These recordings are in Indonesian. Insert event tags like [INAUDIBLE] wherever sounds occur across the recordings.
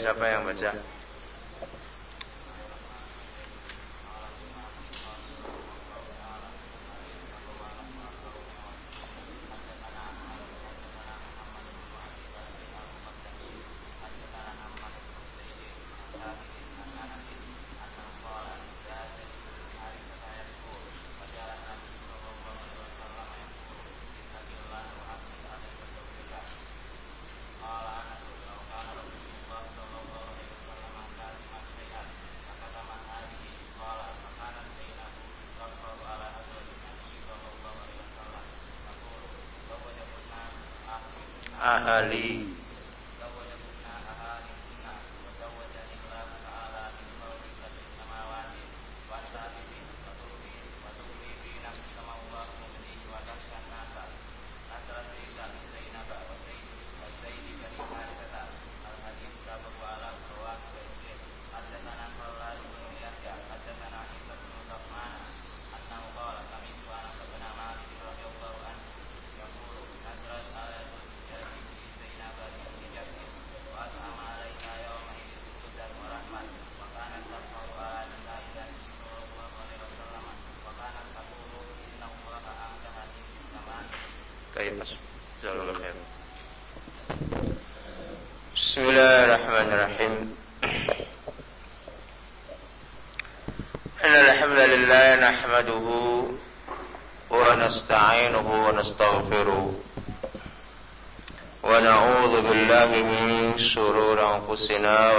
siapa yang baca? Ahli أنفسنا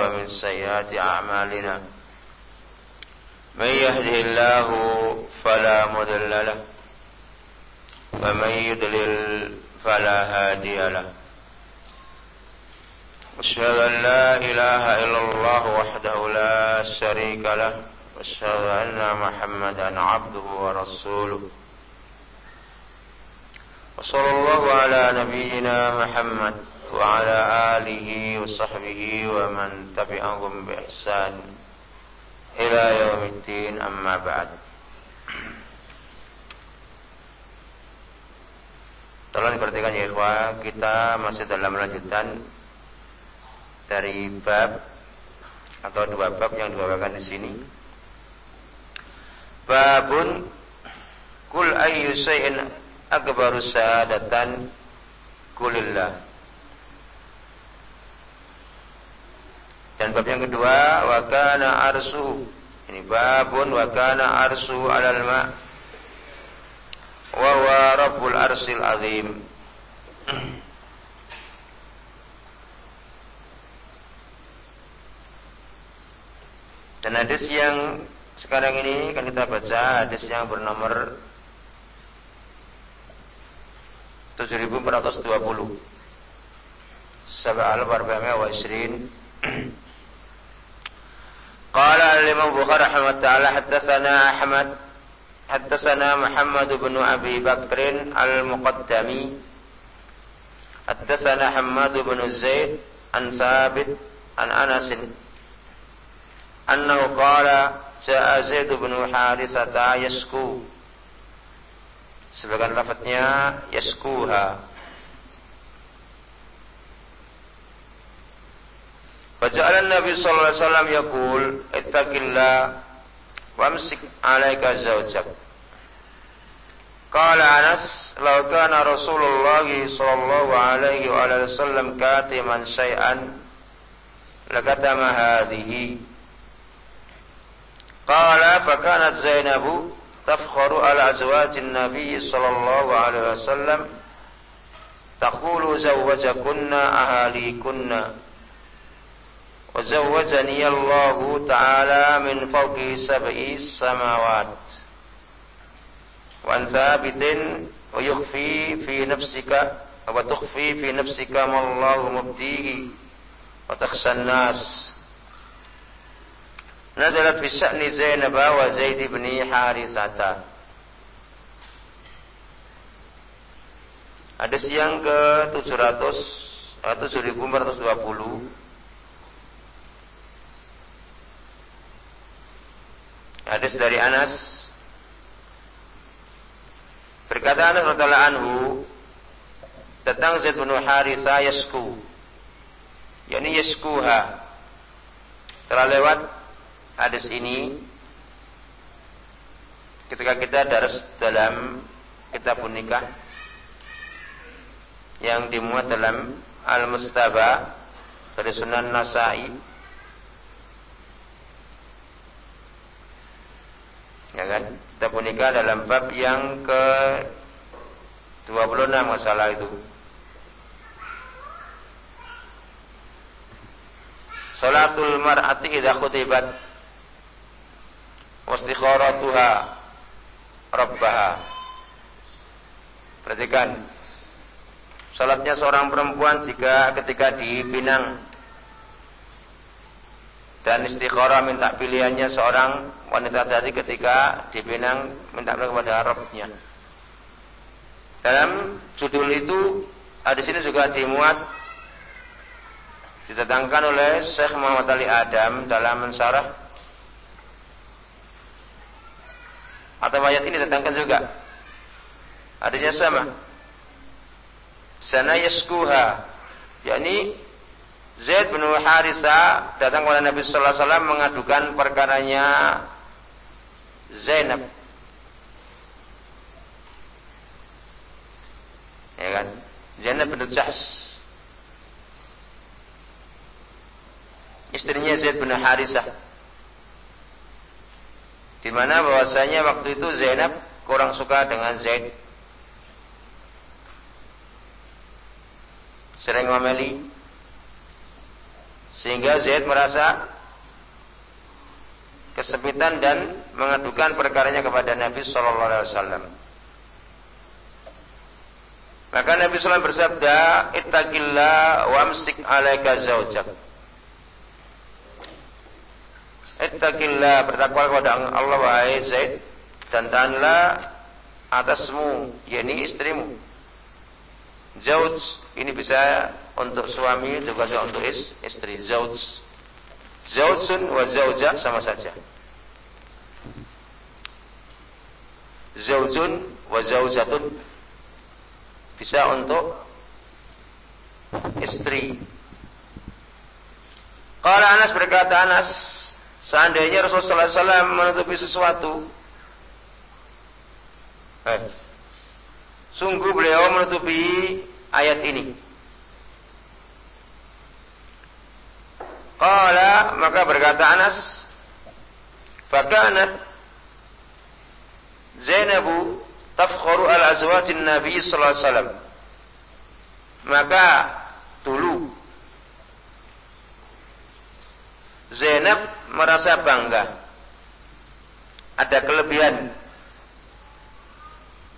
Diperhatikan ya kita masih dalam lanjutan dari bab atau dua bab yang dibawakan di sini. Babun kul ayyu shay'in akbaru syahadatan kulillah. Dan bab yang kedua wa kana arsu. Ini babun wa kana arsu 'alal ma' wa huwa rabbul arsil azim dan hadis yang sekarang ini akan kita baca hadis yang bernomor 7420 Sabah al-Barba'ah wa Isrin Qala al-Imam Bukhari rahimahullah ta'ala haddatsana Ahmad حدثنا محمد بن أبي بكر المقدمي حدثنا حماد بن زيد عن ثابت عن أنس أنه قال جاء زيد بن حارثة يشكو sebagian lafadznya yaskuha Faja'ala Nabi sallallahu alaihi wasallam yaqul ittaqillah wamsik 'alaika zawjak قال أنس لو كان رسول الله صلى الله عليه وآله وسلم كاتما شيئا لكتم هذه. قال فكانت زينب تفخر على أزواج النبي صلى الله عليه وسلم تقول زوجكن أهاليكن. وزوجني الله تعالى من فوق سبع سماوات. وعن ثابت ويخفي في نفسك وتخفي في نفسك ما الله مبديه وتخشى الناس نزلت في شأن زينب وزيد بن حارثة Hadis yang ke 700 atau 7420 Hadis dari Anas Berkata Anas radhiyallahu anhu tentang Zaid bin Haritha yasku. yakni yaskuha. Telah lewat hadis ini ketika kita daras dalam kitab nikah yang dimuat dalam Al-Mustaba dari Sunan Nasai ya kan kita nikah dalam bab yang ke 26 masalah itu. Salatul mar'ati idza khutibat wastikharatuha rabbaha. Perhatikan. Salatnya seorang perempuan jika ketika dipinang dan istikharah minta pilihannya seorang wanita tadi ketika dipinang minta kepada Rabbnya. Dalam judul itu di sini juga dimuat ditetangkan oleh Syekh Muhammad Ali Adam dalam mensyarah atau ayat ini ditetangkan juga. Adanya sama. Sana yaskuha yakni Zaid bin Harisa datang kepada Nabi sallallahu alaihi wasallam mengadukan perkaranya Zainab. Ya kan? Zainab bin Jahsh. Istrinya Zaid bin Harisah. Di mana bahwasanya waktu itu Zainab kurang suka dengan Zaid. Sering ngomeli sehingga Zaid merasa kesempitan dan mengadukan perkaranya kepada Nabi Shallallahu Alaihi Wasallam. Maka Nabi SAW bersabda, Ittaqillah wamsik alaika zaujak. ittaqillah bertakwa kepada Allah wahai Zaid dan tahanlah atasmu yakni istrimu Zauj ini bisa untuk suami juga untuk istri. Zauj. Zaujun wa zauja sama saja. Zaujun wa zaujatun. Bisa untuk istri. Kalau Anas berkata Anas seandainya Rasulullah SAW menutupi sesuatu eh, Sungguh beliau menutupi ayat ini. Qala maka berkata Anas, "Fakanat Zainabu tafkharu al azwajin Nabi sallallahu alaihi wasallam." Maka dulu Zainab merasa bangga. Ada kelebihan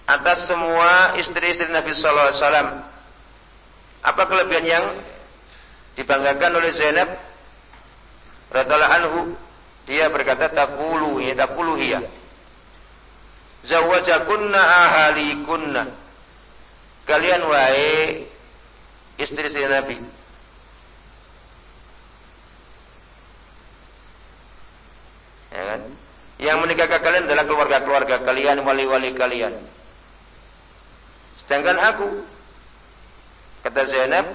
atas semua istri-istri Nabi Sallallahu Alaihi Wasallam. Apa kelebihan yang dibanggakan oleh Zainab? Radhiallahu anhu, dia berkata takulu ya takulu hiya. Zawajakunna ahalikunna. Kalian wahai istri-istri Nabi. Ya kan? Yang menikahkan kalian adalah keluarga-keluarga kalian, wali-wali kalian. Sedangkan aku, kata Zainab,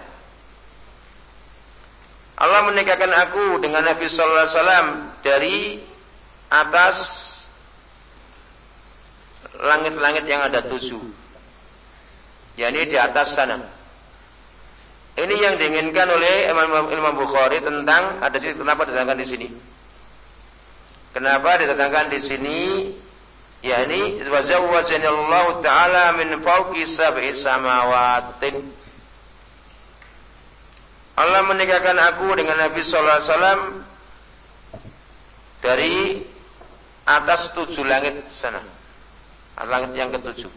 Allah menikahkan aku dengan Nabi Sallallahu Alaihi Wasallam dari atas langit-langit yang ada tujuh. yakni di atas sana. Ini yang diinginkan oleh Imam, Imam Bukhari tentang ada di kenapa didatangkan di sini. Kenapa didatangkan di sini yakni wa zawwajani Allah taala min fawqi sab'i samawatin Allah menikahkan aku dengan Nabi sallallahu alaihi wasallam dari atas tujuh langit sana. Langit yang ketujuh.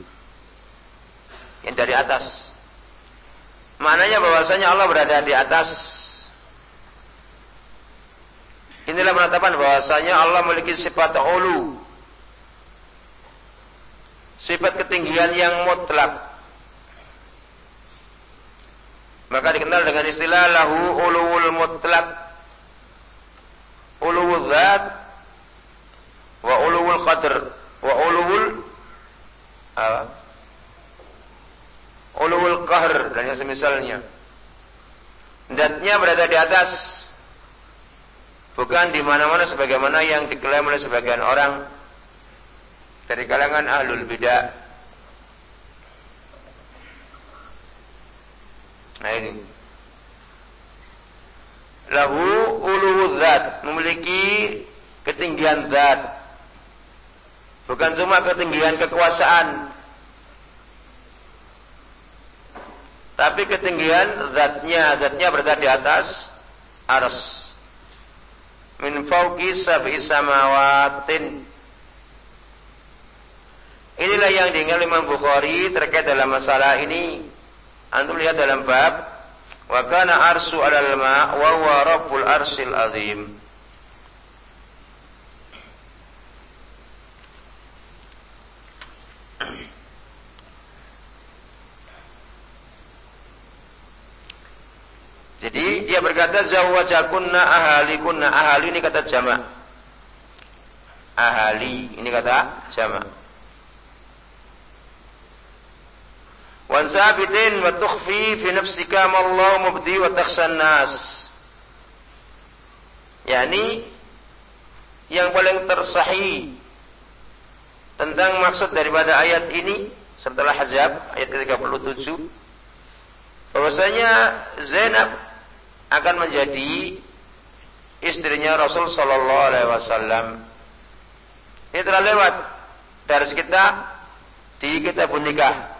Yang dari atas. Maknanya bahwasanya Allah berada di atas. Inilah penetapan bahwasanya Allah memiliki sifat ulu sifat ketinggian yang mutlak. Maka dikenal dengan istilah lahu uluwul mutlak. Uluwul zat wa uluwul qadr wa uluwul apa? Uluwul qahr dan yang semisalnya. Zatnya berada di atas. Bukan di mana-mana sebagaimana yang diklaim oleh sebagian orang dari kalangan ahlul bidah. Nah ini. Lahu uluhu zat, memiliki ketinggian zat. Bukan cuma ketinggian kekuasaan. Tapi ketinggian zatnya, zatnya berada di atas ars. Min fauqi sab'i samawatin Inilah yang diingat Imam Bukhari terkait dalam masalah ini. Antum lihat dalam bab wa kana arsu 'alal ma' wa huwa rabbul arsil azim. Jadi dia berkata zawwajakunna ahalikunna ahali ini kata jama. Ahali ini kata jama. Wa tukhfi fi nafsika ma Allah mubdi wa takhshan nas. Yani yang paling tersahih tentang maksud daripada ayat ini setelah Hajab ayat ke-37 bahwasanya Zainab akan menjadi istrinya Rasul sallallahu alaihi wasallam. Ini telah lewat dari kita di kitab nikah.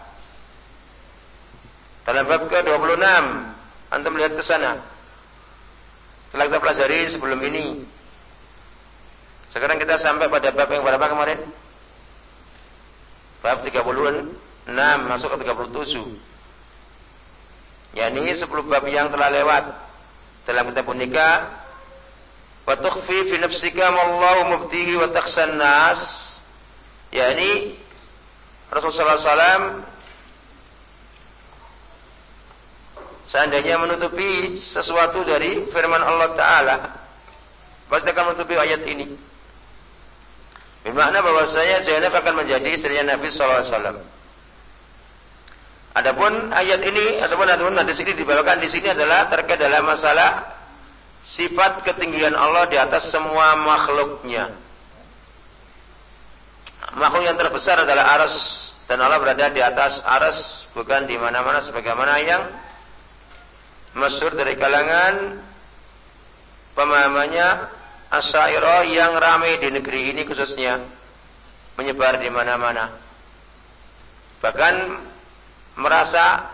Dalam bab ke-26 antum melihat ke sana. Setelah kita pelajari sebelum ini. Sekarang kita sampai pada bab yang berapa kemarin? Bab 36 masuk ke 37. Ya ini 10 bab yang telah lewat dalam kitab nikah wa tukhfi fi nafsika ma mubtihi wa takhshan nas yakni Rasulullah SAW seandainya menutupi sesuatu dari firman Allah Ta'ala pasti akan menutupi ayat ini bermakna bahwasanya Zainab akan menjadi istrinya Nabi SAW Adapun ayat ini ataupun adapun hadis ini dibawakan di sini adalah terkait dalam masalah sifat ketinggian Allah di atas semua makhluknya. Makhluk yang terbesar adalah aras dan Allah berada di atas aras bukan di mana-mana sebagaimana yang masyhur dari kalangan pemahamannya Asyairah yang ramai di negeri ini khususnya menyebar di mana-mana. Bahkan merasa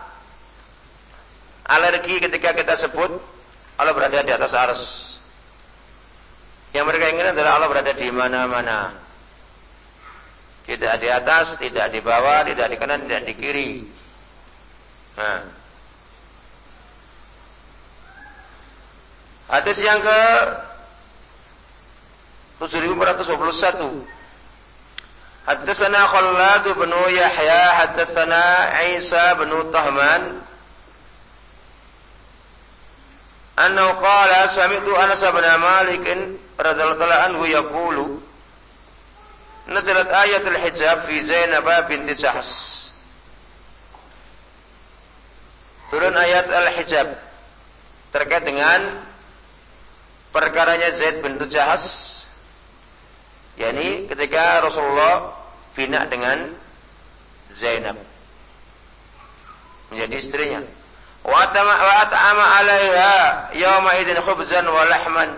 alergi ketika kita sebut Allah berada di atas ars. Yang mereka ingin adalah Allah berada di mana-mana. Tidak di atas, tidak di bawah, tidak di kanan, tidak di kiri. Nah. Hadis yang ke 7421. Haddatsana Khallad bin Yahya, haddatsana Isa bin Tahman. Annahu qala sami'tu Anas bin Malik radhiyallahu anhu yaqulu Nazalat ayatul hijab fi Zainab binti Jahsh. Turun ayat al-hijab terkait dengan perkaranya Zaid bin Jahas yakni ketika Rasulullah bina dengan Zainab. Menjadi istrinya. Wa at'ama 'alaiha yawma idzin khubzan wa lahman.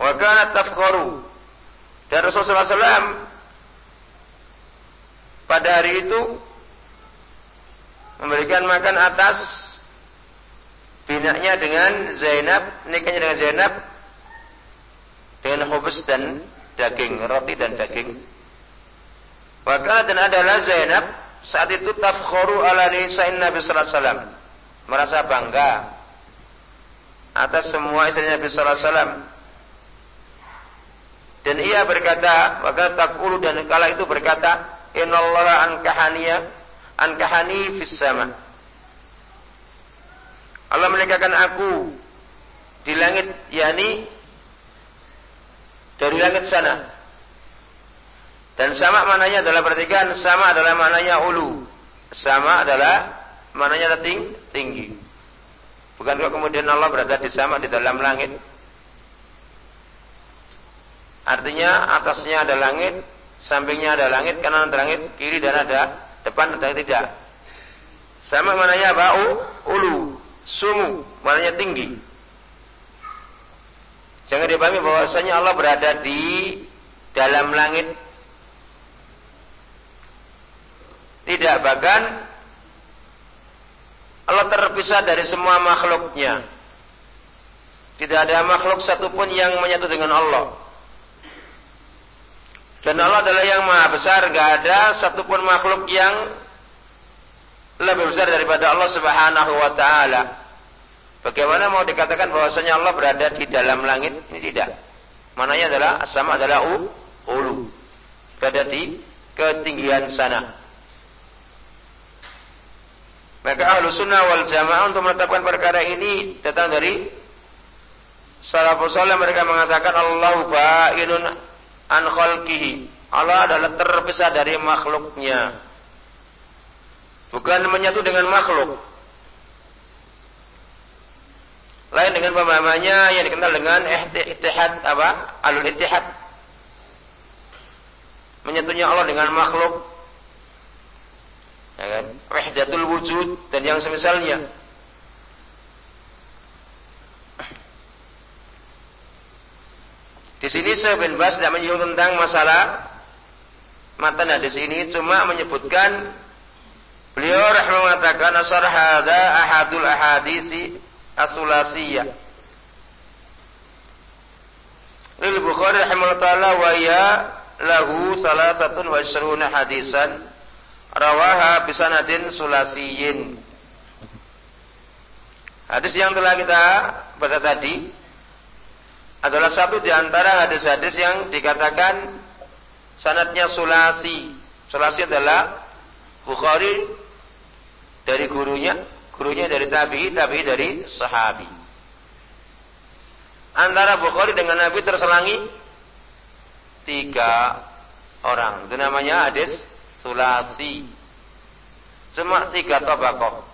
Wa kanat tafkharu. Dan Rasulullah SAW pada hari itu memberikan makan atas binaknya dengan Zainab, nikahnya dengan Zainab dengan khubus dan daging, roti dan daging. Maka dan adalah Zainab saat itu tafkharu ala nisa'in Nabi sallallahu alaihi wasallam. Merasa bangga atas semua istri Nabi sallallahu alaihi wasallam. Dan ia berkata, maka takulu dan kala itu berkata, Innallaha ankahaniya ankahani fis sama. Allah menikahkan aku di langit yakni dari langit sana. Dan sama maknanya adalah perhatikan sama adalah maknanya ulu. Sama adalah maknanya tinggi. tinggi. Bukankah kemudian Allah berada di sama di dalam langit? Artinya atasnya ada langit, sampingnya ada langit, kanan ada langit, kiri dan ada depan ada tidak. Sama maknanya apa? ulu, sumu, maknanya tinggi. Jangan dipahami bahwasanya Allah berada di dalam langit. Tidak bahkan Allah terpisah dari semua makhluknya. Tidak ada makhluk satupun yang menyatu dengan Allah. Dan Allah adalah yang maha besar, gak ada satupun makhluk yang lebih besar daripada Allah Subhanahu wa taala. Bagaimana mau dikatakan bahwasanya Allah berada di dalam langit? Ini tidak. Mananya adalah sama adalah u, ulu. Berada di ketinggian sana. Maka ahlu sunnah wal jamaah untuk menetapkan perkara ini datang dari salafus saleh mereka mengatakan Allah ba'inun an khalqihi. Allah adalah terpisah dari makhluknya. Bukan menyatu dengan makhluk. Lain dengan pemahamannya yang dikenal dengan ihtihad apa? Alul ittihad. Menyatunya Allah dengan makhluk. Ya kan? Wahdatul wujud dan yang semisalnya. Di sini saya bin Bas tidak menyinggung tentang masalah mata hadis ini cuma menyebutkan beliau rahimah mengatakan asar hadza ahadul ahadisi as-sulasiyah. Lil Bukhari rahimahullah taala wa ya lahu salasatun wa ishruna hadisan rawaha bisanadin sulasiyin. Hadis yang telah kita baca tadi adalah satu di antara hadis-hadis yang dikatakan sanatnya sulasi. Sulasi adalah Bukhari dari gurunya, gurunya dari tabi'i, tabi'i dari sahabi. Antara Bukhari dengan Nabi terselangi tiga orang. Itu namanya hadis sulasi. Cuma tiga tobakoh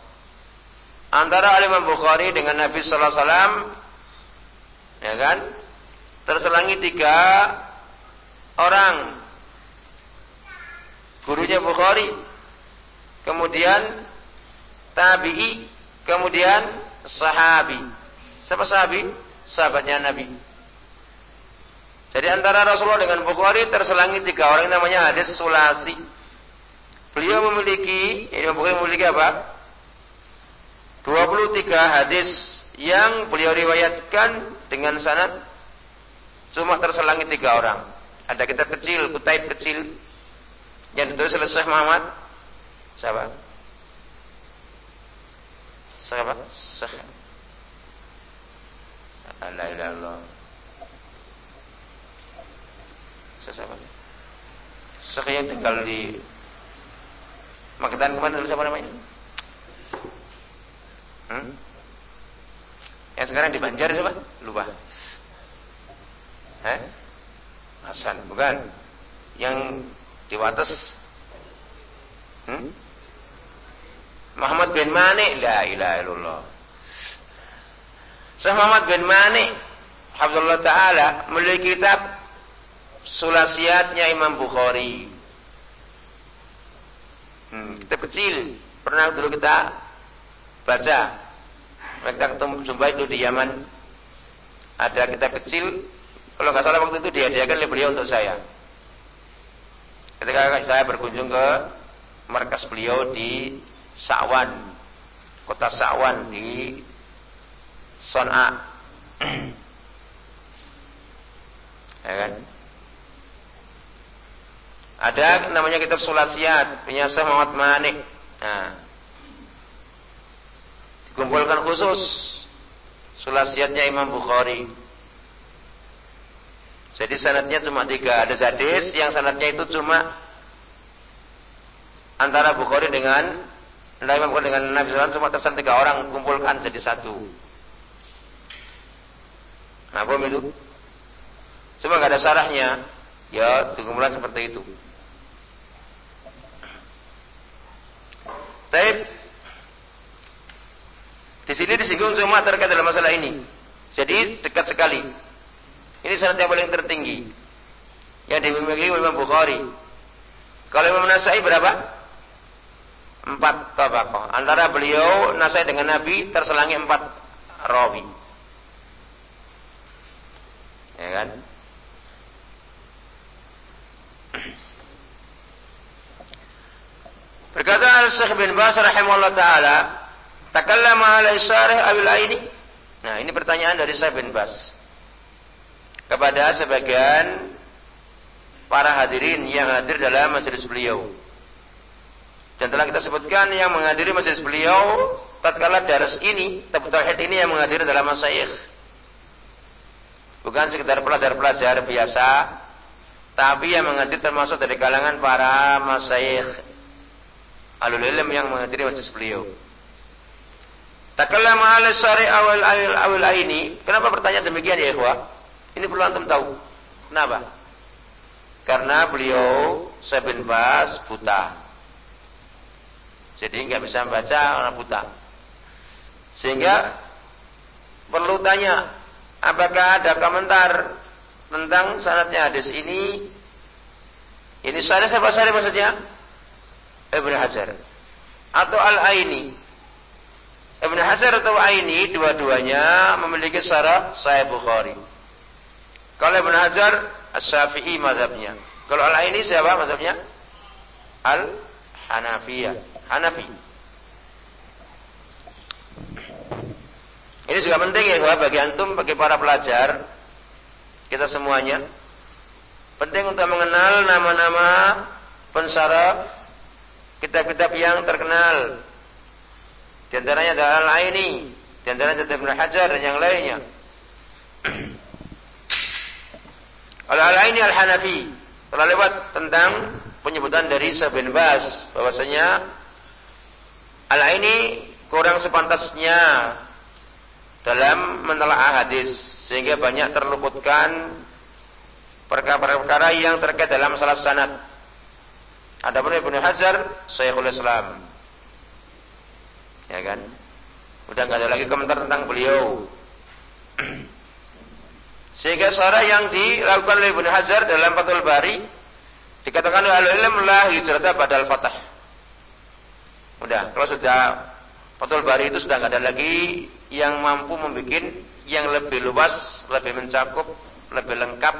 antara Imam Bukhari dengan Nabi Sallallahu Alaihi Wasallam, ya kan, terselangi tiga orang. Gurunya Bukhari, kemudian tabi'i, kemudian sahabi. Siapa sahabi? Sahabatnya Nabi. Jadi antara Rasulullah dengan Bukhari terselangi tiga orang namanya hadis sulasi. Beliau memiliki, ini Bukhari memiliki apa? 23 hadis yang beliau riwayatkan dengan sanad cuma terselangi tiga orang. Ada kitab kecil, kutaib kecil yang ditulis oleh Syekh Muhammad. Siapa? Siapa? Syekh. La ilaha illallah. Siapa? Syekh yang tinggal di Magetan ke mana dulu siapa namanya? Hmm? Yang sekarang di Banjar siapa? Lupa. Eh? Hasan, bukan. Yang di Wates. Hmm? Muhammad bin Mani, la ilaha illallah. Syekh Muhammad bin Mani, Alhamdulillah Ta'ala, memiliki kitab Sulasiatnya Imam Bukhari. Hmm, kitab kecil. Pernah dulu kita baca. Mereka ketemu jumpa itu di Yaman. Ada kitab kecil. Kalau nggak salah waktu itu dihadiahkan oleh beliau untuk saya. Ketika saya berkunjung ke markas beliau di Sa'wan, kota Sa'wan di Son'a. ya kan? Ada namanya kitab Sulasiat punya Syekh Muhammad Manik. Nah, Kumpulkan khusus sulasiatnya Imam Bukhari. Jadi sanatnya cuma tiga. Ada hadis yang sanatnya itu cuma antara Bukhari dengan Imam Bukhari dengan Nabi SAW cuma tersan tiga orang kumpulkan jadi satu. Nah, bom itu. Cuma nggak ada sarahnya. Ya, kumpulan seperti itu. Taib di sini disinggung cuma terkait dalam masalah ini. Jadi dekat sekali. Ini sanad yang paling tertinggi. Yang dimiliki Imam Bukhari. Kalau Imam Nasai berapa? Empat tabakoh. Antara beliau Nasai dengan Nabi terselangi empat rawi. Ya kan? Berkata Al-Syekh bin Bas rahimahullah taala, Takallama ala isyarah awil aini. Nah, ini pertanyaan dari saya bin Bas. Kepada sebagian para hadirin yang hadir dalam majelis beliau. Dan telah kita sebutkan yang menghadiri majelis beliau tatkala daras ini, tauhid ini yang menghadiri dalam masyayikh. Bukan sekedar pelajar-pelajar biasa, tapi yang menghadiri termasuk dari kalangan para masyayikh alul ilm yang menghadiri majelis beliau. Takallama ala syari awal awal awal ini. Kenapa bertanya demikian ya ikhwah? Ini perlu antum tahu. Kenapa? Karena beliau Sabin Bas buta. Jadi nggak bisa membaca orang buta. Sehingga perlu tanya, apakah ada komentar tentang sanatnya hadis ini? Ini sanad siapa sanad maksudnya? Ibnu Hajar atau Al-Aini Ibn Hajar atau Aini dua-duanya memiliki syarat Sahih Bukhari. Kalau Ibn Hajar As-Syafi'i mazhabnya. Kalau Al-Aini siapa mazhabnya? Al-Hanafiyah. Hanafi. Ini juga penting ya bagi antum, bagi para pelajar, kita semuanya. Penting untuk mengenal nama-nama pensarah kitab-kitab yang terkenal di antaranya adalah Al-Aini Di antara Ibnu Hajar dan yang lainnya. [CLEARS THROAT] Al-Alaini Al-Hanafi telah lewat tentang penyebutan dari Sabin Bas bahwasanya Al-Aini kurang sepantasnya dalam menelaah hadis sehingga banyak terluputkan perkara-perkara yang terkait dalam salah sanad. Adapun Ibnu Hajar Syekhul Islam. Ya kan? Udah nggak ada lagi komentar tentang beliau. [CLEARS THROAT] Sehingga suara yang dilakukan oleh Ibnu Hajar dalam Fathul Bari dikatakan oleh ahli ilmu la hijrata badal fatah. Udah, kalau sudah Fathul Bari itu sudah nggak ada lagi yang mampu membuat yang lebih luas, lebih mencakup, lebih lengkap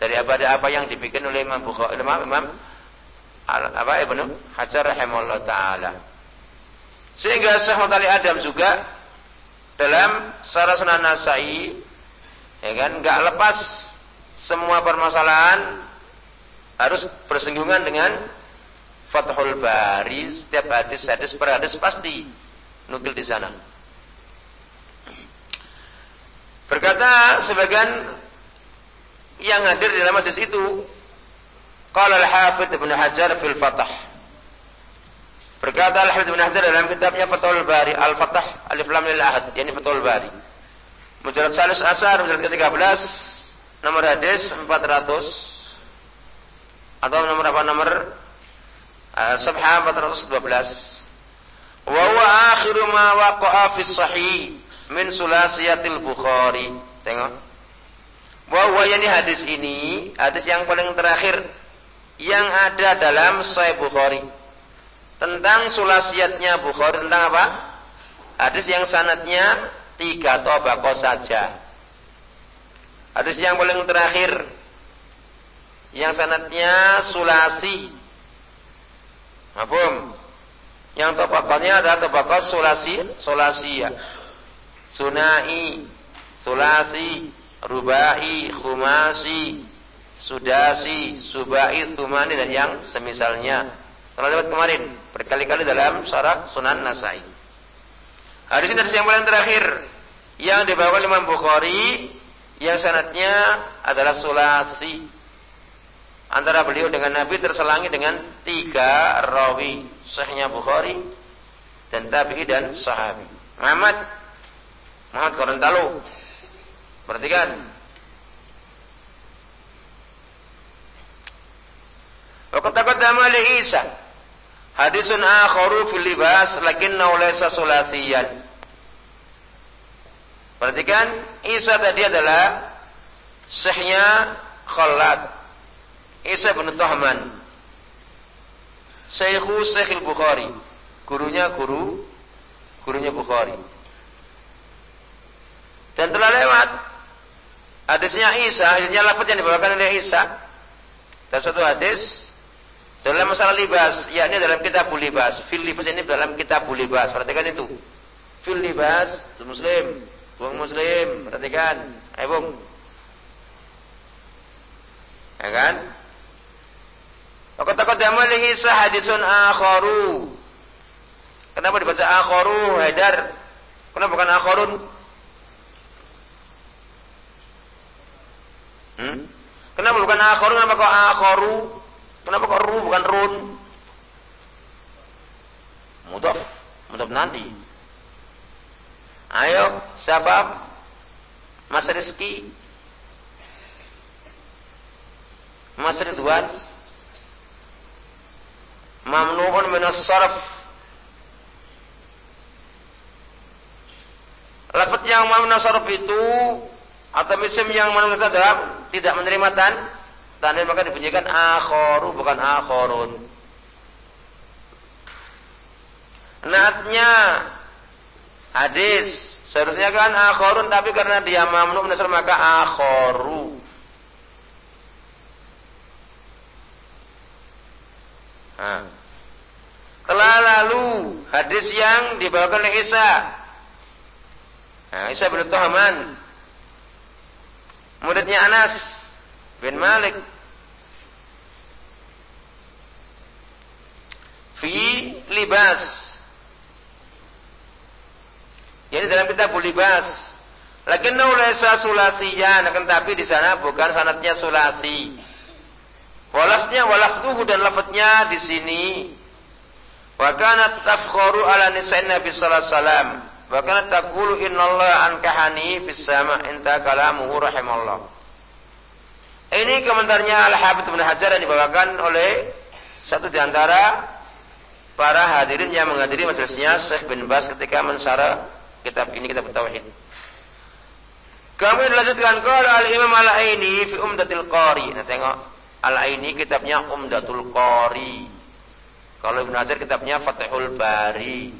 dari apa apa yang dibikin oleh Imam Bukhari, Imam, Imam apa Ibnu Hajar rahimahullah taala. Sehingga Syekh Ali Adam juga dalam Sarah Sunan Nasai Ya kan? Enggak lepas semua permasalahan harus bersinggungan dengan Fathul Bari setiap hadis-hadis per hadis pasti nukil di sana. Berkata sebagian yang hadir di dalam hadis itu, qala al-Hafidz Hajar fil Fathah. Berkata Al-Hafidz Ibnu Hajar dalam kitabnya Fathul Bari, Al-Fathah Alif Lam Lil Ahad, yakni Fathul Bari. Mujarad Salis Asar mujarad ke-13 nomor hadis 400 atau nomor apa nomor uh, Sabha 412 wa huwa akhiru ma waqa'a fi sahih min sulasiyatil Bukhari. Tengok. Wa huwa yani hadis ini hadis yang paling terakhir yang ada dalam Sahih Bukhari tentang sulasiatnya Bukhari tentang apa hadis yang sanatnya tiga tobako saja. Hadis yang paling terakhir yang sanatnya sulasi. Mafhum? Yang tobakonya adalah tobako sulasi, sulasi ya. Sunai, sulasi, rubai, khumasi, sudasi, subai, sumani dan yang semisalnya. Telah lewat kemarin berkali-kali dalam syarat Sunan Nasai. Hadis ini yang paling terakhir. Yang dibawa Imam Bukhari yang sanatnya adalah sulasi. Antara beliau dengan Nabi terselangi dengan tiga rawi. Sahihnya Bukhari dan tabi'i dan sahabi. Muhammad Muhammad Gorontalo. Perhatikan. Waktu takut Isa Hadisun akharu fil libas lakinnahu laysa sulasiyan. Perhatikan Isa tadi adalah syekhnya Khalad. Isa bin Tahman. Syekhu Syekhul Bukhari. Gurunya guru gurunya Bukhari. Dan telah lewat hadisnya Isa, hadisnya lafaz yang dibawakan oleh Isa. Dan suatu hadis dalam masalah libas, yakni dalam kitab libas. Fil libas ini dalam kitab libas. Perhatikan itu. Fil libas, muslim. Bung muslim, perhatikan. Ayo bung. Ya kan? takut taqaddama li Isa hadisun akharu. Kenapa dibaca akharu, Haidar? Kenapa bukan akharun? Hmm? Kenapa bukan akharun? Kenapa kok akharu? Kenapa kok ru bukan run? Mudaf, mudaf nanti. Ayo, siapa? Mas Rizki. Mas Ridwan. Mamnu'un minas sarf. Yang mamnu sarf itu atau isim yang mamnu adalah tidak menerima tan Tanwin maka dibunyikan akhoru bukan akhorun. Naatnya hadis seharusnya kan akhorun tapi karena dia mamnu menasar maka akhoru. Nah. Telah lalu hadis yang dibawakan oleh Isa. Nah, Isa bin Tuhaman. Muridnya Anas bin Malik fi libas Ini dalam kitab libas. Lakin laysa sulasiyan, akan tapi di sana bukan sanatnya sulasi. Walafnya walafduhu dan lafadznya di sini. Wa kanat tafkharu ala nisa'in Nabi sallallahu alaihi wasallam. Wa kanat taqulu innallaha ankahani fis sama' inta kalamuhu rahimallah. Ini komentarnya Al-Habib Ibnu Hajar yang dibawakan oleh satu di antara para hadirin yang menghadiri majelisnya Syekh bin Bas ketika mensyarah kitab ini kitab tauhid. Kami dilanjutkan kalau al-Imam Al-Aini fi Umdatil Qari. Nah, tengok Al-Aini kitabnya Umdatul Qari. Kalau Ibnu Hajar kitabnya Fathul Bari.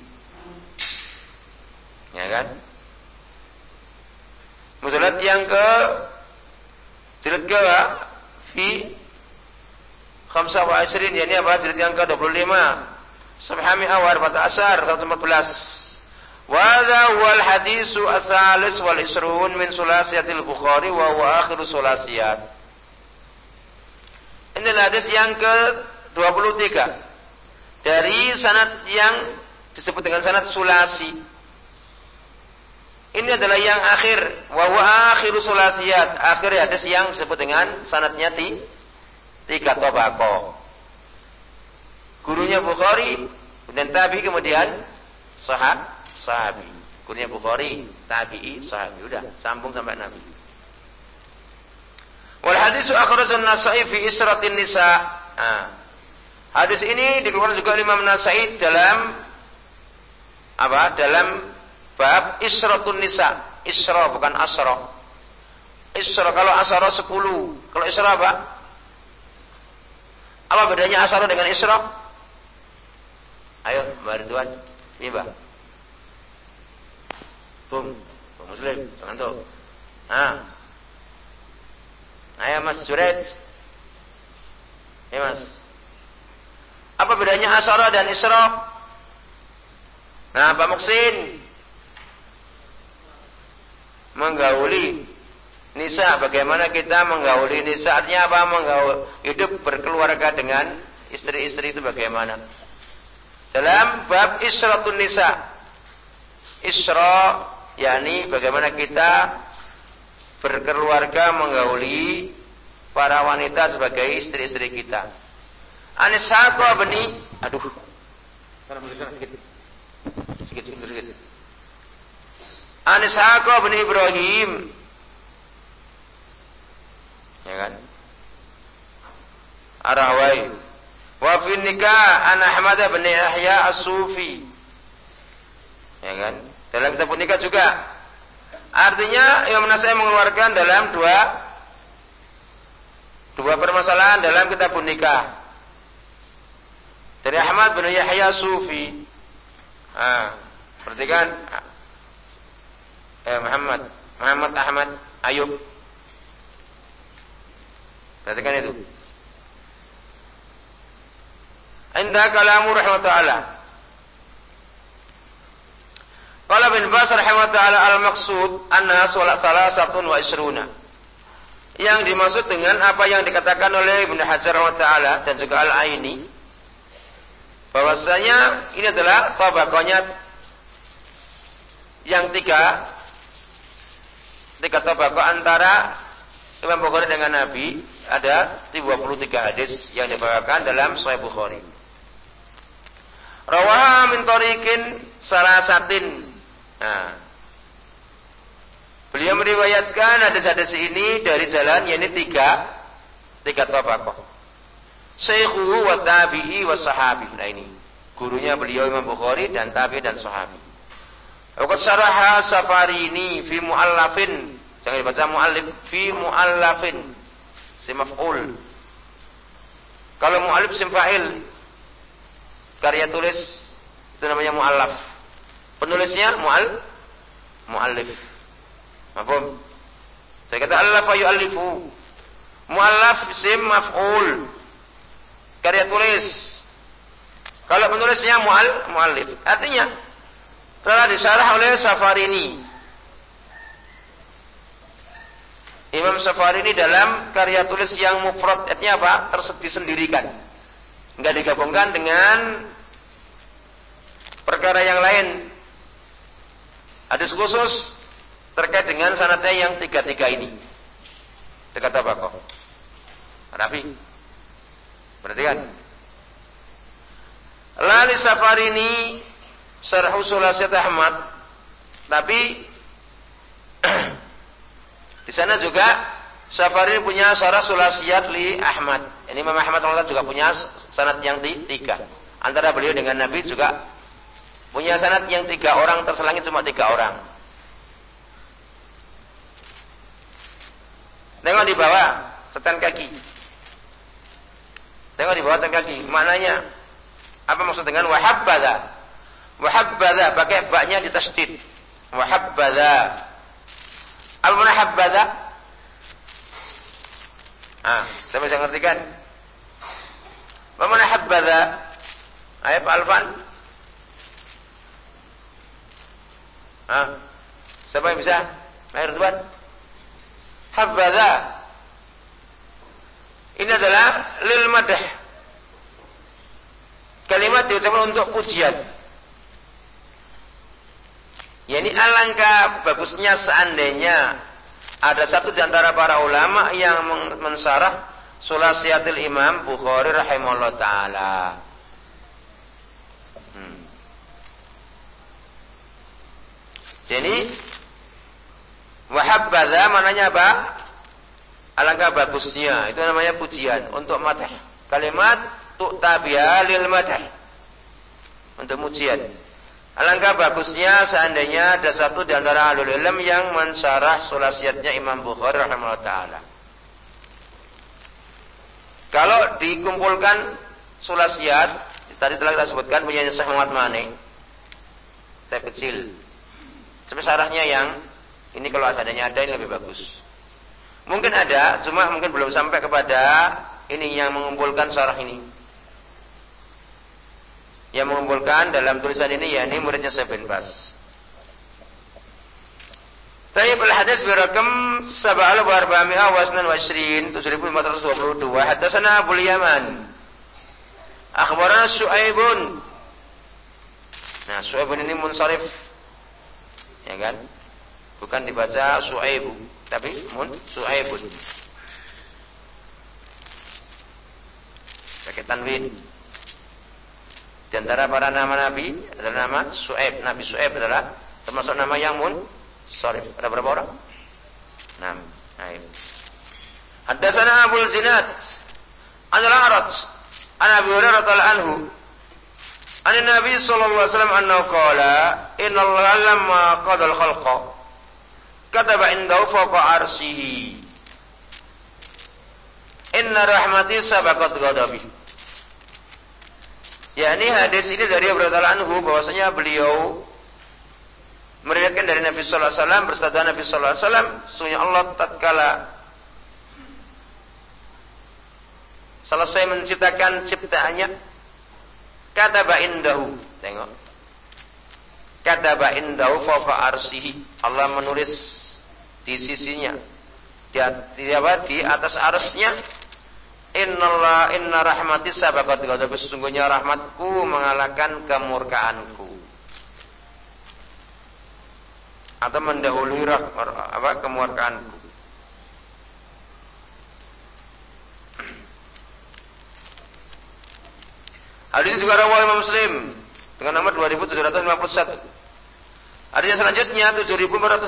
Ya kan? Mujalat yang ke jilid ke fi khamsa wa asrin yakni apa jilid yang ke 25 Subhami awal pada asar 114 Wada wal hadisu asalis wal isrun min sulasiyatil Bukhari wa huwa akhiru sulasiyat. Ini hadis yang ke 23 dari sanad yang disebut dengan sanad sulasi. Ini adalah yang akhir wa huwa akhiru sulasiyat. Akhir hadis yang disebut dengan sanadnya di tiga tobako. Gurunya Bukhari dan tabi kemudian sahab sahabi. Kurnia Bukhari, tabi'i, sahabi. Udah, sambung sampai Nabi. Wal hadisu akhrajun Nasa'i fi Isratin Nisa. Hadis ini dikeluarkan juga Imam Nasa'i dalam apa? Dalam bab Isratun Nisa. Isra bukan Asra. Isra kalau Asra 10. Kalau Isra apa? Apa bedanya Asra dengan Isra? Ayo, Mbak Ridwan. Iya. Bung, Bung Muslim, ngantuk. Ah. Ayo Mas Juret. Ya Mas. Apa bedanya Asara dan Isra? Nah, Pak Muksin. Menggauli Nisa, bagaimana kita menggauli Nisa? Artinya apa? Menggaul, hidup berkeluarga dengan istri-istri itu bagaimana? Dalam bab Isratun Nisa. Isra yakni bagaimana kita berkeluarga menggauli para wanita sebagai istri-istri kita. Anis Haqqa bani, aduh, sedikit, sedikit, sedikit, sedikit. Anis Haqqa bani Ibrahim, ya kan? Arawai. Wa fi nikah an Ahmad bin Yahya As-Sufi. Ya kan? Dalam kitab nikah juga. Artinya Imam Nasai mengeluarkan dalam dua dua permasalahan dalam kitab nikah. Dari Ahmad bin Yahya Sufi. Ah, perhatikan eh, Muhammad Muhammad Ahmad Ayub. Perhatikan itu. Indah kalamu rahmatullah. Qala bin Bas rahimahullah taala al-maqsud anna salat salasatun wa isruna. Yang dimaksud dengan apa yang dikatakan oleh Ibnu Hajar wa taala dan juga Al-Aini bahwasanya ini adalah tabaqahnya yang tiga tiga tabaqah antara Imam Bukhari dengan Nabi ada 33 hadis yang dibawakan dalam Sahih Bukhari. Rawaha min tariqin salasatin Nah, beliau meriwayatkan hadis-hadis ini dari jalan yakni tiga tiga tabakoh. Syekhu wa tabi'i wa sahabi. Nah ini gurunya beliau Imam Bukhari dan tabi dan sahabi. Waqad saraha Safarini fi muallafin. Jangan dibaca muallif fi muallafin. Si maf'ul. Kalau muallif sim fa'il karya tulis itu namanya muallaf. Penulisnya mu'al mu'allif. Mafhum? Saya kata allafa yu'allifu. Mu'allaf sim maf'ul. Karya tulis. Kalau penulisnya mu'al mu'allif. Artinya telah disarah oleh Safarini. Imam Safarini dalam karya tulis yang mufrad artinya apa? Tersendirikan. Enggak digabungkan dengan perkara yang lain Hadis khusus terkait dengan sanatnya yang tiga-tiga ini. Dekat apa kok? Rafi. Berarti kan? Lali safar ini Syarh Sulasiyat Ahmad. Tapi [CLEARS THROAT] di sana juga Safari punya syarah Sulasiyat li Ahmad. Ini Imam Ahmad juga punya sanad yang tiga. Antara beliau dengan Nabi juga punya sanad yang tiga orang terselangit cuma tiga orang. Tengok di bawah tekan kaki. Tengok di bawah tekan kaki. Maknanya apa maksud dengan wahabbada? Wahabbada pakai baknya di tasdid. Wahabbada. Apa mana habbada? Ah, saya bisa ngerti kan? Apa mana habbada? Ayo Pak Alfan. Ah, siapa yang bisa? Ayo Ridwan. Habbada. Ini adalah lil madah. Kalimat diucapkan untuk pujian. Alangkah bagusnya seandainya ada satu di antara para ulama yang mensarah Sulasiatil Imam Bukhari rahimahullah taala. Hmm. Jadi wahabbadha mananya apa? Alangkah bagusnya. Itu namanya pujian untuk madah. Kalimat tu'tabiya lil madah. Untuk pujian. Alangkah bagusnya seandainya ada satu di antara alul ilm yang mensyarah sulasiatnya Imam Bukhari rahimahullah taala. Kalau dikumpulkan sulasiat, tadi telah kita sebutkan punya Syekh Muhammad Mane. Saya kecil. Tapi syarahnya yang ini kalau adanya ada yang lebih bagus. Mungkin ada, cuma mungkin belum sampai kepada ini yang mengumpulkan syarah ini yang mengumpulkan dalam tulisan ini yakni muridnya Syekh bin Bas. Tayyib al-hadis birakam 7422 7522 hadatsana Abu Yaman. Akhbarana Su'aibun. Nah Su'aibun ini munsharif ya kan? Bukan dibaca Su'aibu tapi mun Su'aibun. Pakai tanwin di antara para nama Nabi adalah nama Su'aib. Nabi Su'aib adalah termasuk nama yang mun sorry. Ada berapa orang? Enam. Nah, Haddatsana Abu Zinad an al-A'raj an Abi Hurairah anhu an Nabi sallallahu alaihi wasallam annahu qala inna Allah lamma qada al-khalqa kataba indahu fawqa arsyihi inna rahmati sabaqat ghadabi Ya ini hadis ini dari Abu anhu bahwasanya beliau meriwayatkan dari Nabi sallallahu alaihi wasallam bersabda Nabi sallallahu alaihi wasallam sungguh Allah tatkala selesai menciptakan ciptaannya kata indahu. Tengok. Kata indahu fawqa arsihi. Allah menulis di sisinya di, di, di atas arsnya Innallah inna rahmati sabaqat ghadabi sesungguhnya rahmatku mengalahkan kemurkaanku. Atau mendahului apa kemurkaanku. Hadis juga rawi Imam Muslim dengan nomor 2751. Hadis selanjutnya 7413.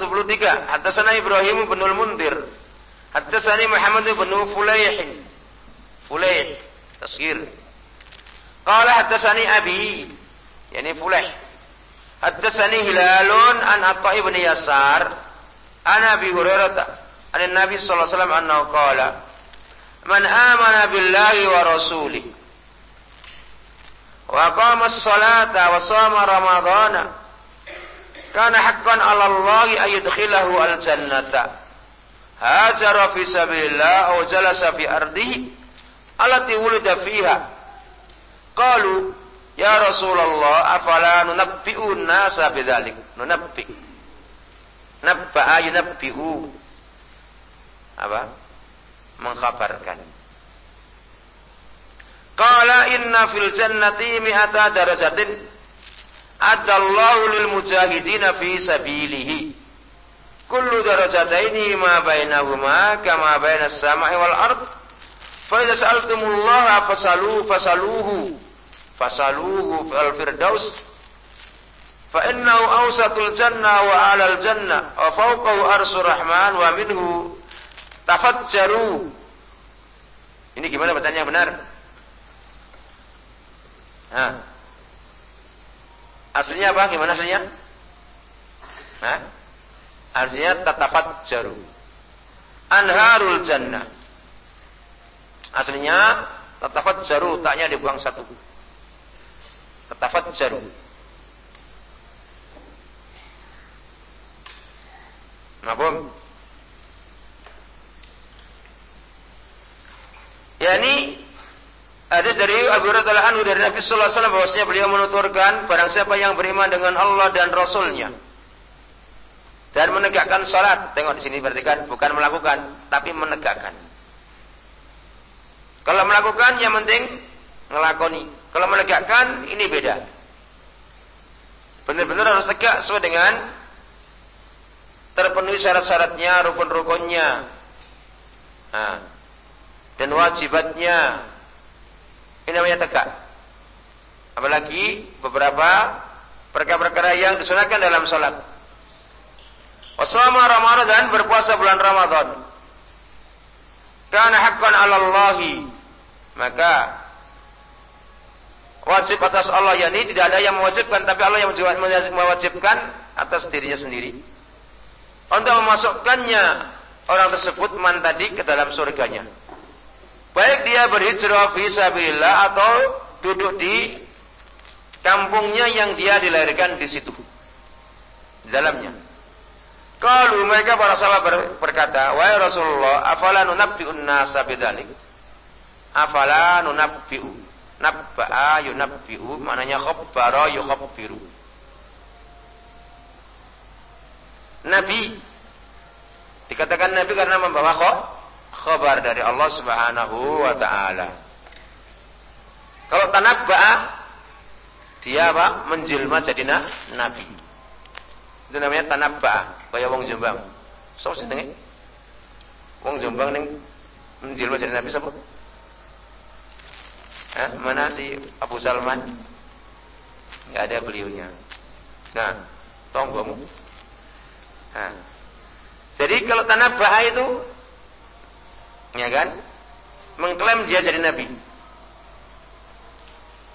Haddatsana Ibrahim bin Al-Mundhir. Haddatsani Muhammad bin Fulayh Fulaih tasghir. Qala hadatsani abi yani Fulaih. Hadatsani Hilalun an Atha ibn Yasar an Abi Hurairah an Nabi sallallahu alaihi wasallam annahu qala Man amana billahi wa rasulihi wa qama as-salata wa shama ramadhana kana haqqan 'ala Allahi ayudkhilahu al-jannata hajara fi sabilillah aw jalasa fi ardihi alati wulida fiha. Qalu ya Rasulullah afala nunabbi'un nasa bidzalik. Nunabbi. Nabba'a yunabbi'u. Apa? Mengkhabarkan. Qala inna fil jannati mi'ata darajatin adallahu lil mujahidina fi sabilihi kullu darajataini ma bainahuma kama bainas sama'i wal ard fa idza sa'altumullaha fasalu fasaluhu fasaluhu fil firdaus fa innahu awsatul janna wa alal janna wa fawqahu arsur rahman wa minhu tafajjaru ini gimana bacanya benar Hah? Aslinya apa? Gimana aslinya? Hah? Artinya tatafat jaru. Anharul jannah. Aslinya tatafat jaru, taknya dibuang satu. Tatafat jaru. Mabum. Yani hadis dari Abu Hurairah anhu dari Nabi sallallahu alaihi wasallam bahwasanya beliau menuturkan barang siapa yang beriman dengan Allah dan Rasulnya dan menegakkan sholat. Tengok di sini berarti kan bukan melakukan, tapi menegakkan. Kalau melakukan yang penting ngelakoni. Kalau menegakkan ini beda. Benar-benar harus tegak sesuai dengan terpenuhi syarat-syaratnya, rukun-rukunnya. Nah, dan wajibatnya. Ini namanya tegak. Apalagi beberapa perkara-perkara yang disunahkan dalam sholat. Wasama Ramadan berpuasa bulan Ramadan. Karena hakkan ala. Maka wajib atas Allah yakni tidak ada yang mewajibkan tapi Allah yang mewajibkan atas dirinya sendiri untuk memasukkannya orang tersebut man tadi ke dalam surganya. Baik dia berhijrah fisabilillah atau duduk di kampungnya yang dia dilahirkan di situ. Di dalamnya. Kalau mereka para sahabat berkata, "Wahai Rasulullah, afala nunabbi'un nasa bidzalik?" Afala nunabbi'u. Nabba'a yunabbi'u maknanya khabbara yukhabbiru. Nabi dikatakan nabi karena membawa khabar dari Allah Subhanahu wa taala. Kalau tanabba'a dia apa? Menjelma jadi nabi. Itu namanya tanabba'a kaya wong Jombang. Sapa jenenge? Wong Jombang ning menjelma jadi nabi sapa? Eh, mana si Abu Salman? Enggak ada beliaunya. Nah, tonggomu. Nah. Jadi kalau tanah bah itu ya kan? Mengklaim dia jadi nabi.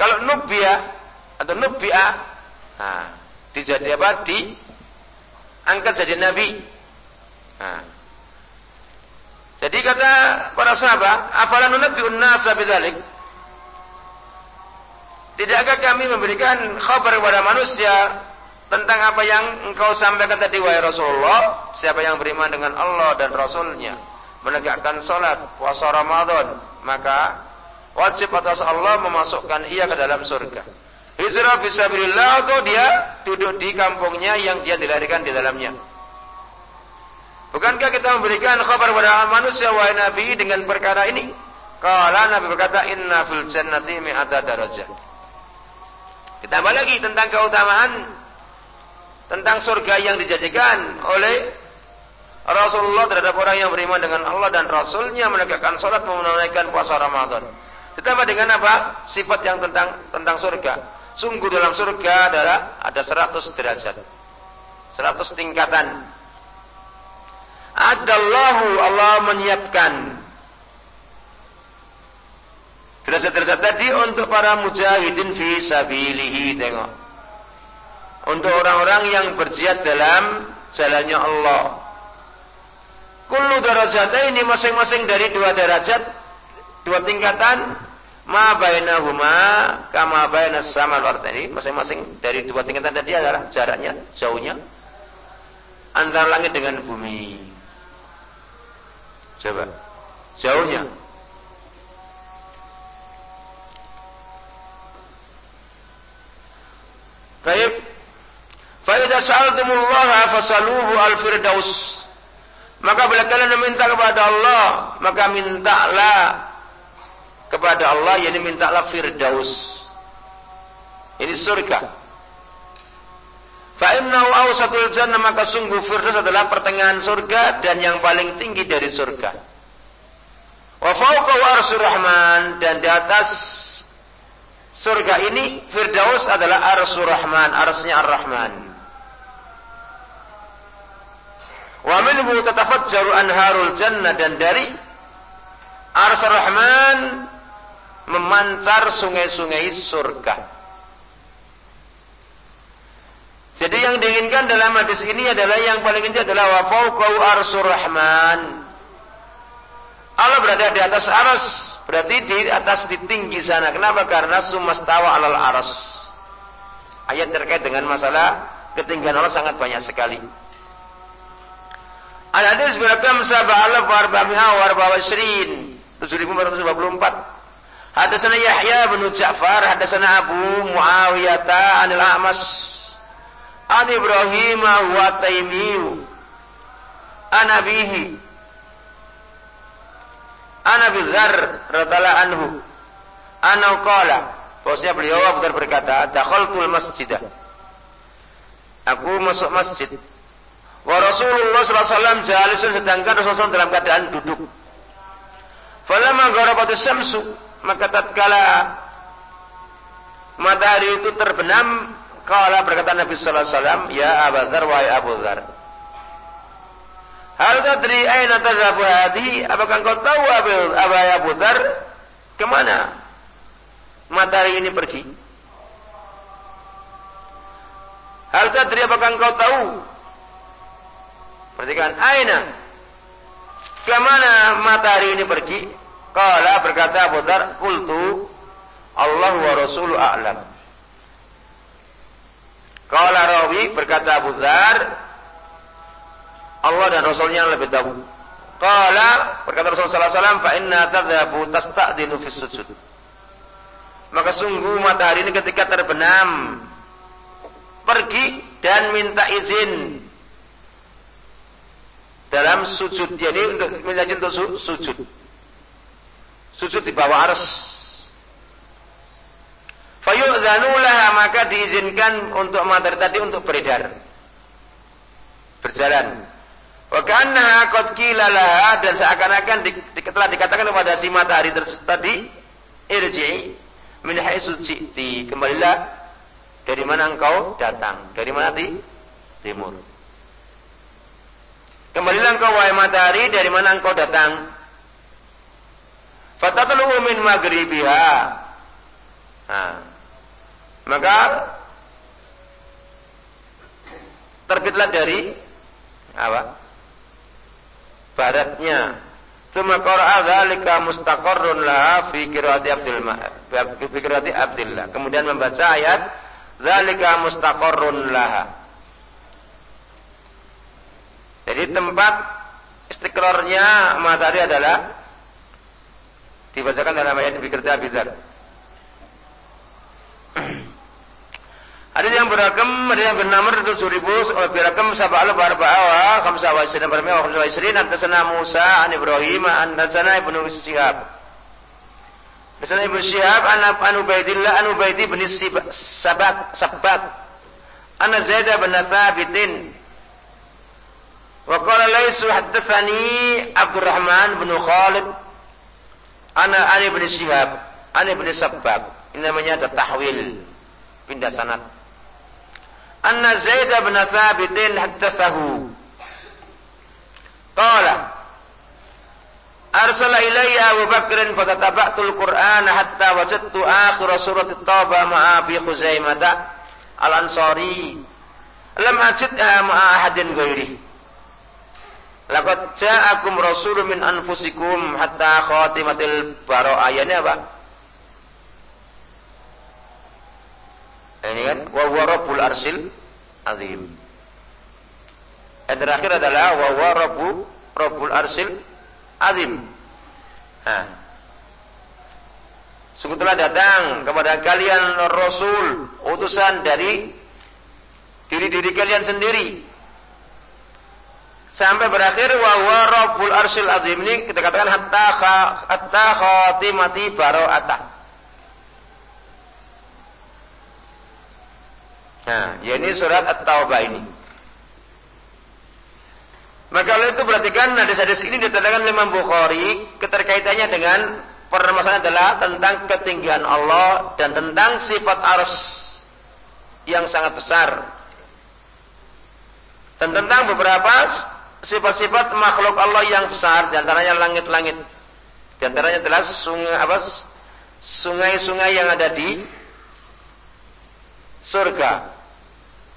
Kalau nubia atau nubia, nah, dijadi apa? Di angkat jadi nabi. Nah. Jadi kata para sahabat, afalan nunabbi'un nasa bidzalik? Tidakkah kami memberikan kabar kepada manusia tentang apa yang engkau sampaikan tadi wahai Rasulullah, siapa yang beriman dengan Allah dan Rasulnya, menegakkan salat, puasa Ramadan, maka wajib atas Allah memasukkan ia ke dalam surga. Hijrah fisabilillah atau dia duduk di kampungnya yang dia dilarikan di dalamnya. Bukankah kita memberikan kabar kepada manusia wahai Nabi dengan perkara ini? Kalau Nabi berkata inna fil jannati mi'ata darajah. Ditambah lagi tentang keutamaan tentang surga yang dijanjikan oleh Rasulullah terhadap orang yang beriman dengan Allah dan Rasulnya menegakkan sholat menunaikan puasa Ramadan. Ditambah dengan apa? Sifat yang tentang tentang surga. Sungguh dalam surga adalah ada 100 derajat. 100 tingkatan. Adallahu Allah menyiapkan derajat-derajat tadi untuk para mujahidin fi sabilihi tengok. Untuk orang-orang yang berjihad dalam jalannya Allah. Kullu darajat ini masing-masing dari dua derajat, dua tingkatan ma bainahuma kama bainas sama ini masing-masing dari dua tingkatan tadi adalah jaraknya jauhnya antara langit dengan bumi. Coba. Jauhnya. Baik. Fa idza sa'altumullaha fasaluhu al-firdaus. Maka bila kalian meminta kepada Allah, maka mintalah kepada Allah yakni mintalah firdaus. Ini surga. Fa innahu awsatul jannah maka sungguh firdaus adalah pertengahan surga dan yang paling tinggi dari surga. Wa fawqahu arsyur rahman dan di atas surga ini firdaus adalah arsyur rahman, arsnya ar-rahman. Wa minhu tatafajjaru anharul jannah dan dari arsyur rahman memancar sungai-sungai surga. Jadi yang diinginkan dalam hadis ini adalah yang paling inti adalah wa fawqahu arsur rahman. Allah berada di atas aras, berarti di atas di tinggi sana. Kenapa? Karena sumastawa alal aras. Ayat terkait dengan masalah ketinggian Allah sangat banyak sekali. Al-hadis berakam sabah alaf wa arba'mi'a wa arba'a 7424. Hadasana Yahya bin Ja'far, hadasana Abu Muawiyah anil A'mas. An Ibrahim wa Taimiyu an abihi. Anhu. Anau qala bahwasanya beliau Abu Dzar berkata dakhaltul masjidah aku masuk masjid. Wa Rasulullah sallallahu alaihi wasallam jalisun sedangkan Rasulullah dalam keadaan duduk. Falamma gharabatis syamsu maka tatkala matahari itu terbenam Kala berkata Nabi sallallahu alaihi wasallam, "Ya Abu Dzar wa ya Abu Dzar." Hal tadri aina tadhabu hadi? Apakah engkau tahu Abu Abu Dzar ke mana matahari ini pergi? Hal tadri apakah engkau tahu? Perhatikan, aina ke mana matahari ini pergi? Kala berkata Abu Dzar, "Qultu Allah wa Rasulu a'lam." Kala rawi berkata Abu Dhar, Allah dan Rasulnya lebih tahu. Kala berkata Rasulullah SAW, fa inna tadhabu tasta'dinu fis sujud. Maka sungguh matahari ini ketika terbenam pergi dan minta izin dalam sujud. Jadi untuk minta izin untuk sujud. Sujud di bawah ars Fayu'zanulah maka diizinkan untuk matahari tadi untuk beredar. Berjalan. Wa ka'annaha qad dan seakan-akan di, di, telah dikatakan kepada si matahari tadi irji'i min haitsu ji'ti. Kembalilah dari mana engkau datang? Dari mana di? Timur. Kembalilah engkau wahai matahari dari mana engkau datang? Fatatlu min maghribiha. Maka terbitlah dari apa? Baratnya. Tsumma qara'a dzalika mustaqarrun laha fi qiraati Abdul fi qiraati Abdullah. Kemudian membaca ayat dzalika mustaqarrun laha. Jadi tempat istiqrarnya matahari adalah dibacakan dalam ayat qiraati Abdullah. Hadis yang berakam, hadis yang bernama tujuh ribu, berakam sabah al barba'a wa khamsa wa isrin barmi'a wa khamsa wa isrin antasana Musa an Ibrahim antasana Ibnu Syihab. Antasana Ibnu Syihab an an Ubaidillah an Ubaidi bin Sabak Sabak. Ana Zaid bin Thabitin. Wa qala laysu haddatsani Abdurrahman bin Khalid ana Ali bin Syihab, ana bin Sabak. Ini namanya tahwil. Pindah sanad. Anna Zaid bin Thabit haddatsahu qala arsala ilayya Abu Bakr fatataba'tul Qur'an hatta wajadtu akhir surat At-Taubah ma'a Abi Khuzaimah al-Ansari. Lam ajidha ma'a ahadin ghairi Laqad ja'akum rasulun min anfusikum hatta khatimatil bara'ah. Ini apa? Ini kan wa huwa rabbul arsil azim. Yang terakhir adalah wa huwa rabbu rabbul arsil azim. Nah. Sungguh telah datang kepada kalian Rasul utusan dari diri-diri kalian sendiri. Sampai berakhir wa huwa rabbul arsil azim ini kita katakan hatta hatta khatimati baro'atah Nah, ya ini surat At-Taubah ini. Maka oleh itu perhatikan hadis-hadis ini diterangkan oleh Imam Bukhari keterkaitannya dengan permasalahan adalah tentang ketinggian Allah dan tentang sifat ars yang sangat besar. Dan tentang beberapa sifat-sifat makhluk Allah yang besar, di antaranya langit-langit. Di antaranya adalah sungai apa? Sungai-sungai yang ada di surga.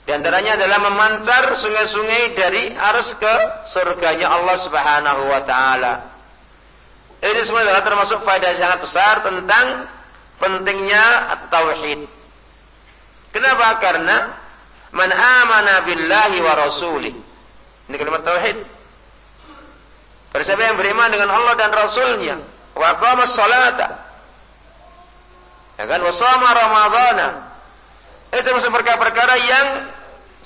Di antaranya adalah memancar sungai-sungai dari arus ke surganya Allah Subhanahu wa taala. Ini semua adalah termasuk faedah sangat besar tentang pentingnya tauhid. Kenapa? Karena man amana billahi wa rasulih. Ini kalimat tauhid. Siapa yang beriman dengan Allah dan Rasulnya, wa qama salata, ya kan, wa ramadhana. Itu masuk perkara-perkara yang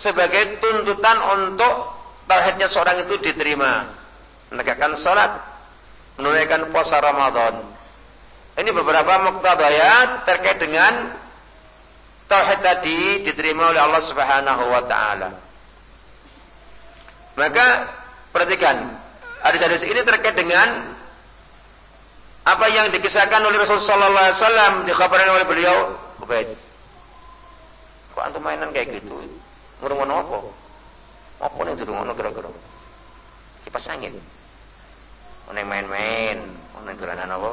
sebagai tuntutan untuk tauhidnya seorang itu diterima. Menegakkan salat, menunaikan puasa Ramadan. Ini beberapa muktadayat terkait dengan tauhid tadi diterima oleh Allah Subhanahu wa taala. Maka perhatikan, hadis-hadis ini terkait dengan apa yang dikisahkan oleh Rasulullah sallallahu alaihi wasallam dikabarkan oleh beliau, Ubaid. Kok antum mainan kayak gitu? Ngurungan apa? Apa nih durungono kira-kira? Kipas angin. Ono main-main, ono dolanan apa?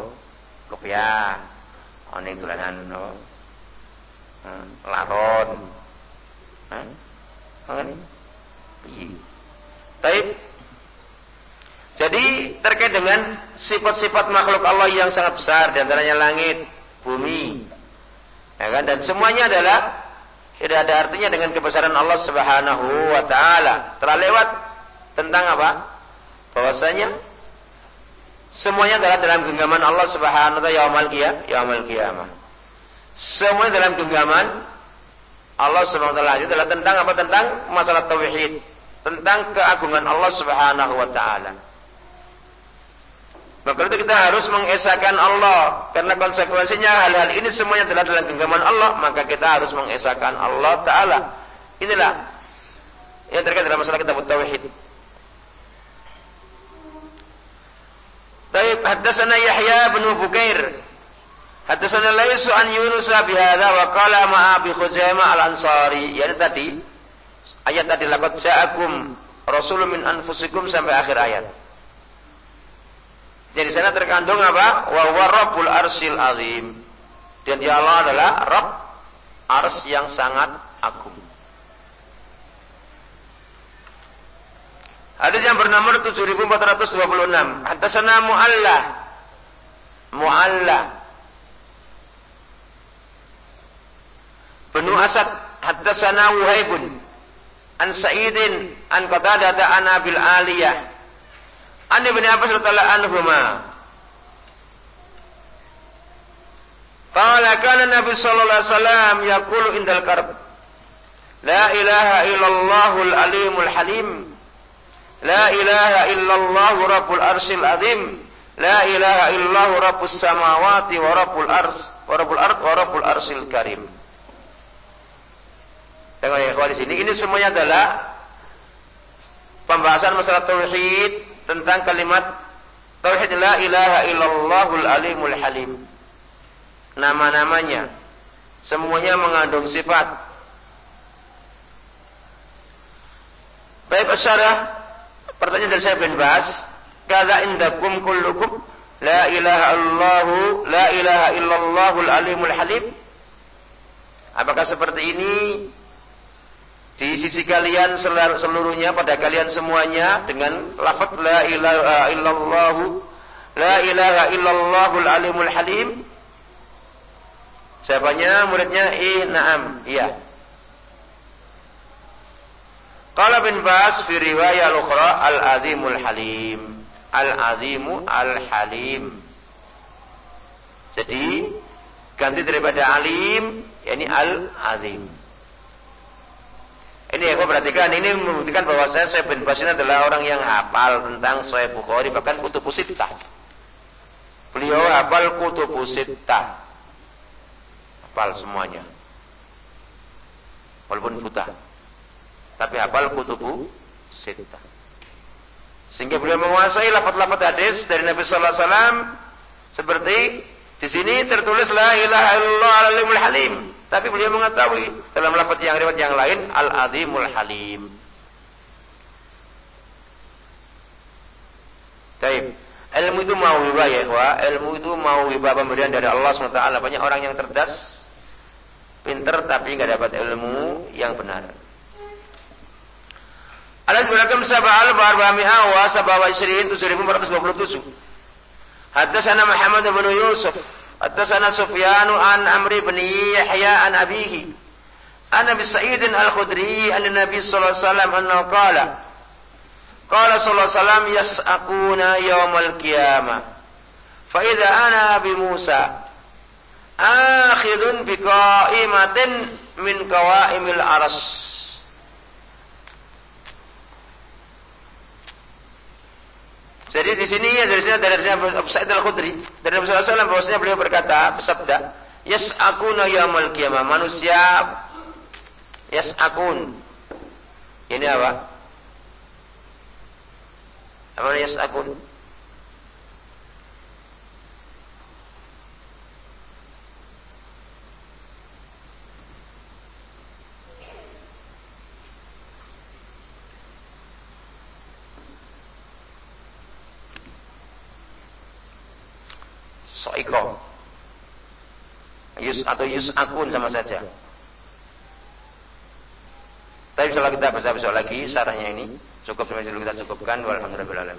Kopiah. Ono dolanan apa? Hmm, laron. Hah? Mangan Piye? Taib. Jadi terkait dengan sifat-sifat makhluk Allah yang sangat besar, di antaranya langit, bumi, ya kan? Dan semuanya adalah tidak ada artinya dengan kebesaran Allah Subhanahu wa taala. Telah lewat tentang apa? Bahwasanya semuanya adalah dalam genggaman Allah Subhanahu wa taala yaumul qiyamah. Semuanya dalam genggaman Allah Subhanahu wa taala. Adalah tentang apa? Tentang masalah tauhid, tentang keagungan Allah Subhanahu wa taala. Maka itu kita harus mengesahkan Allah. Karena konsekuensinya hal-hal ini semuanya adalah dalam genggaman Allah. Maka kita harus mengesahkan Allah Ta'ala. Inilah yang terkait dalam masalah kitab Tauhid. Taib haddatsana Yahya bin Bukair. Haddatsana Laisu an Yunus bihadza wa qala ma'a bi Khuzaimah al-Ansari. Yani tadi ayat tadi laqad ja'akum rasulun min anfusikum sampai akhir ayat. Jadi di sana terkandung apa? Wa huwa Rabbul Arsyil Azim. Dan dia Allah adalah Rabb ars yang sangat agung. Hadis yang bernomor 7426. Haddatsana Mu'alla. Mu'alla. Benu Asad haddatsana Wuhaibun an Sa'idin an Qatadah an Abil Aliyah An Ibnu Abbas radhiyallahu anhuma. Qala kana Nabi sallallahu alaihi wasallam yaqulu indal karb. La ilaha illallahul alimul halim. La ilaha illallah rabbul arsyil azim. La ilaha illallah rabbus samawati wa rabbul ars wa rabbul ard wa rabbul arsyil karim. Tengok ya di sini. Ini semuanya adalah pembahasan masalah tauhid tentang kalimat tauhid la ilaha illallahul alimul halim. Nama-namanya semuanya mengandung sifat. Baik asyarah pertanyaan dari saya bin Bas, kada indakum kullukum la ilaha illallahu la ilaha illallahul alimul halim? Apakah seperti ini di sisi kalian seluruhnya pada kalian semuanya dengan lafaz la ilaha illallah la ilaha illallahul alimul halim. Siapanya muridnya? Ih na'am. Iya. Qala bin Bas fi riwayah al-ukhra al-azimul halim. Al-azimu al-halim. Jadi ganti daripada alim yakni al-azim ini ya, perhatikan, ini membuktikan bahwa saya Syekh bin Bas ini adalah orang yang hafal tentang Sahih Bukhari, bahkan kutubu sittah. Beliau hafal kutubu sittah. Hafal semuanya. Walaupun buta. Tapi hafal kutubu sita. Sehingga beliau menguasai lafaz-lafaz hadis dari Nabi sallallahu alaihi wasallam seperti di sini tertulis la ilaha illallah halim. Tapi beliau mengetahui dalam lafaz yang riwayat yang lain al-azimul halim. Taib. Ilmu itu mau wibah ya, wah. Ilmu itu mau wibah pemberian dari Allah SWT. Banyak orang yang cerdas, pinter tapi nggak dapat ilmu yang benar. Alas berakam sab'al barba'mi'a wa sab'a wa isrin 7427. Haddatsana Muhammad bin Yusuf, haddatsana Sufyan an Amri bin Yahya an abihi. Ana bi Sa'id al-Khudri an Nabi sallallahu alaihi wasallam annahu qala Qala sallallahu alaihi wasallam yas'aquna yaumal qiyamah. Fa idza ana bi Musa akhidun bi qa'imatin min qawaimil aras. Jadi di sini ya dari sini dari Abu Sa'id Al-Khudri dari Nabi sallallahu alaihi wasallam beliau berkata bersabda yas'akuna yaumul qiyamah manusia yas'akun ini apa apa yas'akun? Atau yus akun sama saja. Tapi setelah kita baca besok lagi sarahnya ini. Cukup sampai dulu kita cukupkan. Walhamdulillah